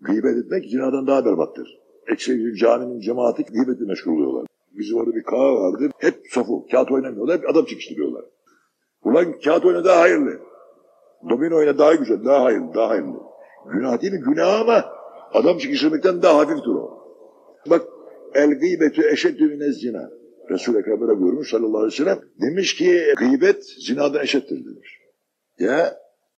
Gıybet etmek zinadan daha berbattır. Ekseri caminin cemaati gıybetle meşgul oluyorlar. Bizim orada bir kağa vardı. Hep sofu. Kağıt oynamıyorlar. Hep adam çıkıştırıyorlar. Ulan kağıt oyna daha hayırlı. Domino oyna daha güzel, daha hayırlı, daha hayırlı. Günah değil mi? Günah ama adam çıkıştırmaktan daha hafiftir o. Bak el gıybetü eşeddü mine zina. Resul-i Ekrem böyle buyurmuş sallallahu aleyhi ve sellem. Demiş ki gıybet zinadan eşittir demiş. Ya